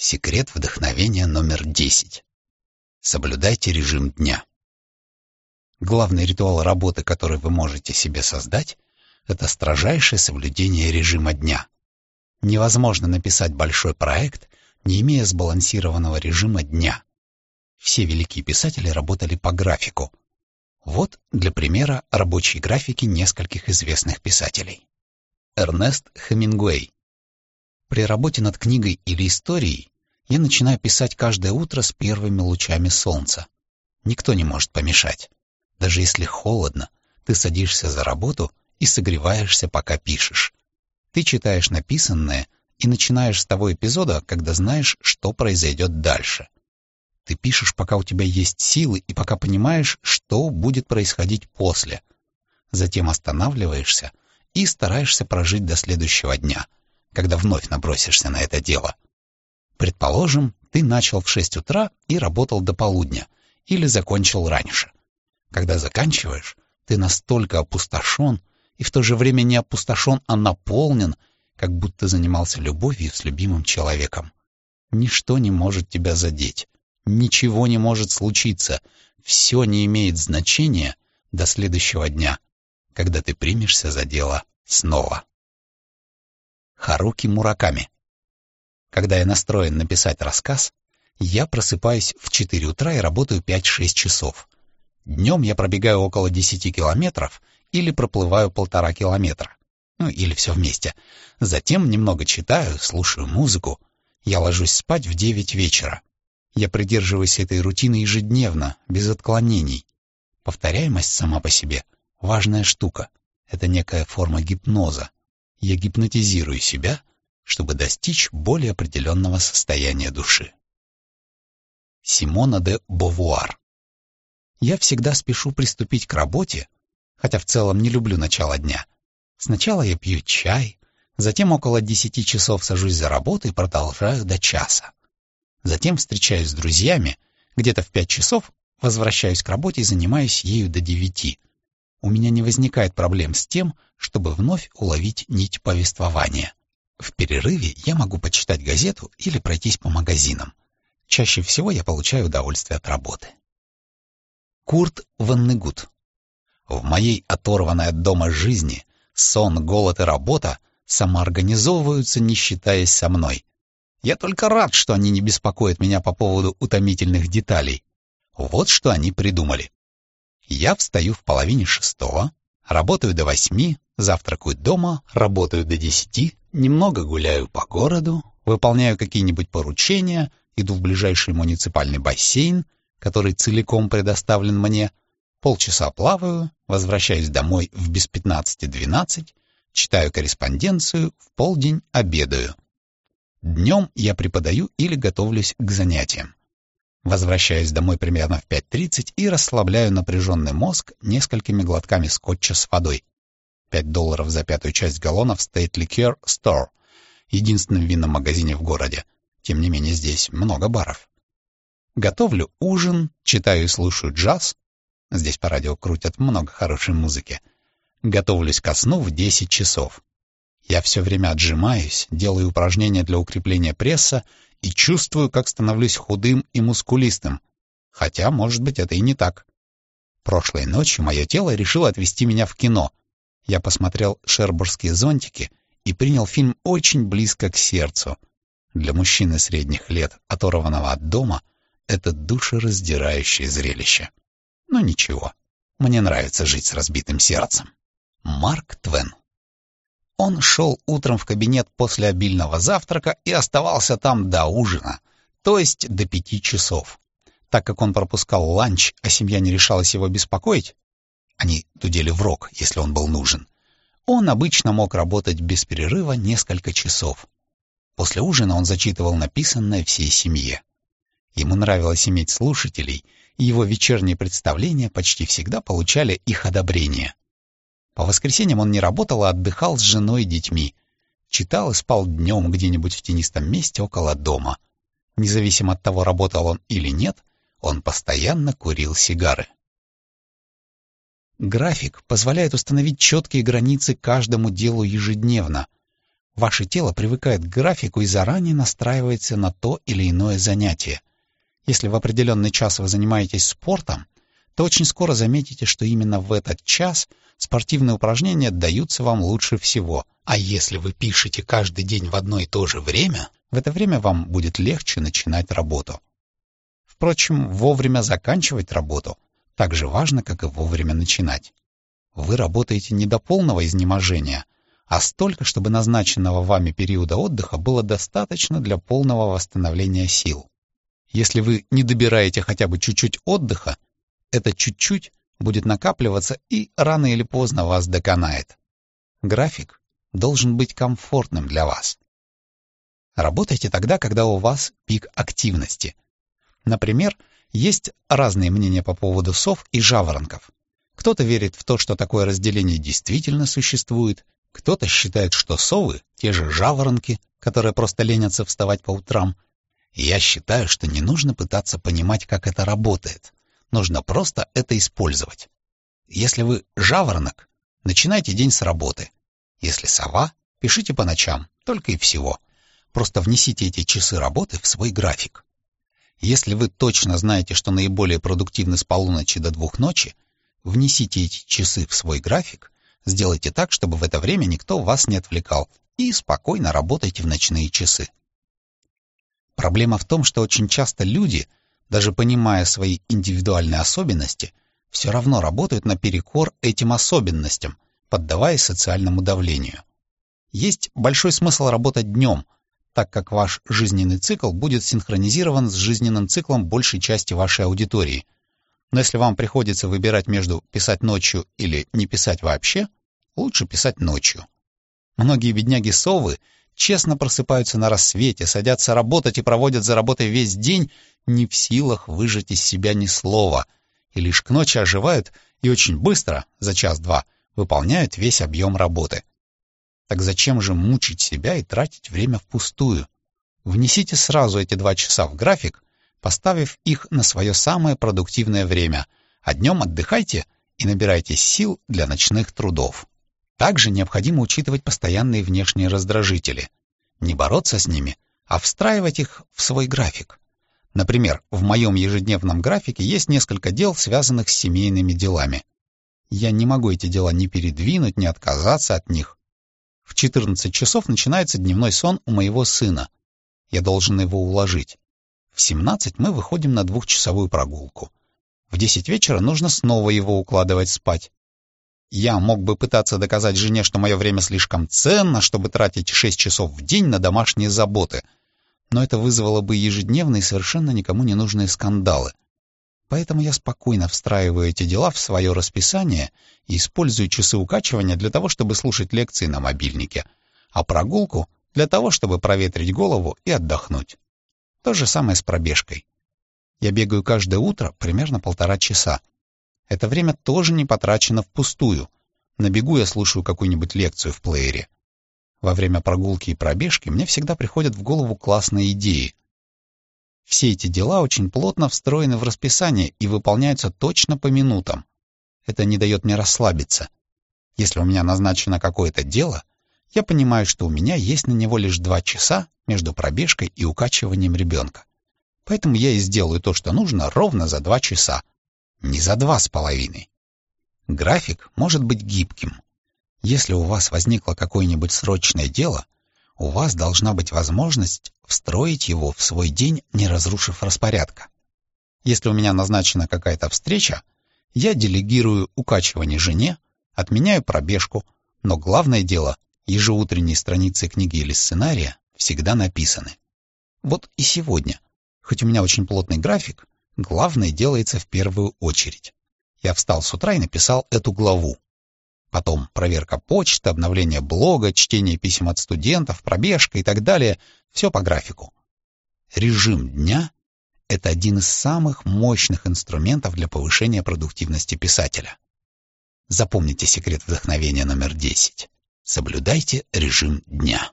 Секрет вдохновения номер 10. Соблюдайте режим дня. Главный ритуал работы, который вы можете себе создать, это строжайшее соблюдение режима дня. Невозможно написать большой проект, не имея сбалансированного режима дня. Все великие писатели работали по графику. Вот, для примера, рабочие графики нескольких известных писателей. Эрнест Хемингуэй, при работе над книгой или историей я начинаю писать каждое утро с первыми лучами солнца. Никто не может помешать. Даже если холодно, ты садишься за работу и согреваешься, пока пишешь. Ты читаешь написанное и начинаешь с того эпизода, когда знаешь, что произойдет дальше. Ты пишешь, пока у тебя есть силы и пока понимаешь, что будет происходить после. Затем останавливаешься и стараешься прожить до следующего дня — когда вновь набросишься на это дело. Предположим, ты начал в шесть утра и работал до полудня, или закончил раньше. Когда заканчиваешь, ты настолько опустошен, и в то же время не опустошен, а наполнен, как будто занимался любовью с любимым человеком. Ничто не может тебя задеть, ничего не может случиться, все не имеет значения до следующего дня, когда ты примешься за дело снова. Харуки Мураками. Когда я настроен написать рассказ, я просыпаюсь в 4 утра и работаю 5-6 часов. Днем я пробегаю около 10 километров или проплываю полтора километра. Ну, или все вместе. Затем немного читаю, слушаю музыку. Я ложусь спать в 9 вечера. Я придерживаюсь этой рутины ежедневно, без отклонений. Повторяемость сама по себе — важная штука. Это некая форма гипноза я гипнотизирую себя, чтобы достичь более определенного состояния души. Симона де Бовуар Я всегда спешу приступить к работе, хотя в целом не люблю начало дня. Сначала я пью чай, затем около десяти часов сажусь за работу и продолжаю до часа. Затем встречаюсь с друзьями, где-то в пять часов возвращаюсь к работе и занимаюсь ею до девяти у меня не возникает проблем с тем, чтобы вновь уловить нить повествования. В перерыве я могу почитать газету или пройтись по магазинам. Чаще всего я получаю удовольствие от работы. Курт Ваннегут. В моей оторванной от дома жизни сон, голод и работа самоорганизовываются, не считаясь со мной. Я только рад, что они не беспокоят меня по поводу утомительных деталей. Вот что они придумали. Я встаю в половине шестого, работаю до восьми, завтракаю дома, работаю до десяти, немного гуляю по городу, выполняю какие-нибудь поручения, иду в ближайший муниципальный бассейн, который целиком предоставлен мне, полчаса плаваю, возвращаюсь домой в без пятнадцати двенадцать, читаю корреспонденцию, в полдень обедаю. Днем я преподаю или готовлюсь к занятиям. Возвращаюсь домой примерно в 5.30 и расслабляю напряженный мозг несколькими глотками скотча с водой. 5 долларов за пятую часть галлона в State Liquor Store, единственном винном магазине в городе. Тем не менее, здесь много баров. Готовлю ужин, читаю и слушаю джаз. Здесь по радио крутят много хорошей музыки. Готовлюсь ко сну в 10 часов. Я все время отжимаюсь, делаю упражнения для укрепления пресса и чувствую, как становлюсь худым и мускулистым. Хотя, может быть, это и не так. Прошлой ночью мое тело решило отвезти меня в кино. Я посмотрел «Шербургские зонтики» и принял фильм очень близко к сердцу. Для мужчины средних лет, оторванного от дома, это душераздирающее зрелище. Но ничего, мне нравится жить с разбитым сердцем. Марк Твен он шел утром в кабинет после обильного завтрака и оставался там до ужина, то есть до пяти часов. Так как он пропускал ланч, а семья не решалась его беспокоить, они дудели в рог, если он был нужен, он обычно мог работать без перерыва несколько часов. После ужина он зачитывал написанное всей семье. Ему нравилось иметь слушателей, и его вечерние представления почти всегда получали их одобрение. По воскресеньям он не работал, а отдыхал с женой и детьми. Читал и спал днем где-нибудь в тенистом месте около дома. Независимо от того, работал он или нет, он постоянно курил сигары. График позволяет установить четкие границы каждому делу ежедневно. ваше тело привыкает к графику и заранее настраивается на то или иное занятие. Если в определенный час вы занимаетесь спортом, то очень скоро заметите, что именно в этот час спортивные упражнения даются вам лучше всего. А если вы пишете каждый день в одно и то же время, в это время вам будет легче начинать работу. Впрочем, вовремя заканчивать работу так же важно, как и вовремя начинать. Вы работаете не до полного изнеможения, а столько, чтобы назначенного вами периода отдыха было достаточно для полного восстановления сил. Если вы не добираете хотя бы чуть-чуть отдыха, это чуть-чуть будет накапливаться и рано или поздно вас доконает. График должен быть комфортным для вас. Работайте тогда, когда у вас пик активности. Например, есть разные мнения по поводу сов и жаворонков. Кто-то верит в то, что такое разделение действительно существует, кто-то считает, что совы — те же жаворонки, которые просто ленятся вставать по утрам. Я считаю, что не нужно пытаться понимать, как это работает. Нужно просто это использовать. Если вы жаворонок, начинайте день с работы. Если сова, пишите по ночам, только и всего. Просто внесите эти часы работы в свой график. Если вы точно знаете, что наиболее продуктивны с полуночи до двух ночи, внесите эти часы в свой график, сделайте так, чтобы в это время никто вас не отвлекал, и спокойно работайте в ночные часы. Проблема в том, что очень часто люди даже понимая свои индивидуальные особенности, все равно работают наперекор этим особенностям, поддаваясь социальному давлению. Есть большой смысл работать днем, так как ваш жизненный цикл будет синхронизирован с жизненным циклом большей части вашей аудитории. Но если вам приходится выбирать между писать ночью или не писать вообще, лучше писать ночью. Многие бедняги-совы честно просыпаются на рассвете, садятся работать и проводят за работой весь день, не в силах выжать из себя ни слова, и лишь к ночи оживают и очень быстро, за час-два, выполняют весь объем работы. Так зачем же мучить себя и тратить время впустую? Внесите сразу эти два часа в график, поставив их на свое самое продуктивное время, а днем отдыхайте и набирайтесь сил для ночных трудов. Также необходимо учитывать постоянные внешние раздражители. Не бороться с ними, а встраивать их в свой график. Например, в моем ежедневном графике есть несколько дел, связанных с семейными делами. Я не могу эти дела ни передвинуть, ни отказаться от них. В 14 часов начинается дневной сон у моего сына. Я должен его уложить. В 17 мы выходим на двухчасовую прогулку. В 10 вечера нужно снова его укладывать спать. Я мог бы пытаться доказать жене, что мое время слишком ценно, чтобы тратить 6 часов в день на домашние заботы — но это вызвало бы ежедневные совершенно никому не нужные скандалы. Поэтому я спокойно встраиваю эти дела в свое расписание и использую часы укачивания для того, чтобы слушать лекции на мобильнике, а прогулку — для того, чтобы проветрить голову и отдохнуть. То же самое с пробежкой. Я бегаю каждое утро примерно полтора часа. Это время тоже не потрачено впустую. На бегу я слушаю какую-нибудь лекцию в плеере. Во время прогулки и пробежки мне всегда приходят в голову классные идеи. Все эти дела очень плотно встроены в расписание и выполняются точно по минутам. Это не дает мне расслабиться. Если у меня назначено какое-то дело, я понимаю, что у меня есть на него лишь два часа между пробежкой и укачиванием ребенка. Поэтому я и сделаю то, что нужно, ровно за два часа. Не за два с половиной. График может быть гибким. Если у вас возникло какое-нибудь срочное дело, у вас должна быть возможность встроить его в свой день, не разрушив распорядка. Если у меня назначена какая-то встреча, я делегирую укачивание жене, отменяю пробежку, но главное дело, ежеутренние страницы книги или сценария всегда написаны. Вот и сегодня, хоть у меня очень плотный график, главное делается в первую очередь. Я встал с утра и написал эту главу. Потом проверка почты, обновление блога, чтение писем от студентов, пробежка и так далее. Все по графику. Режим дня — это один из самых мощных инструментов для повышения продуктивности писателя. Запомните секрет вдохновения номер 10. Соблюдайте режим дня.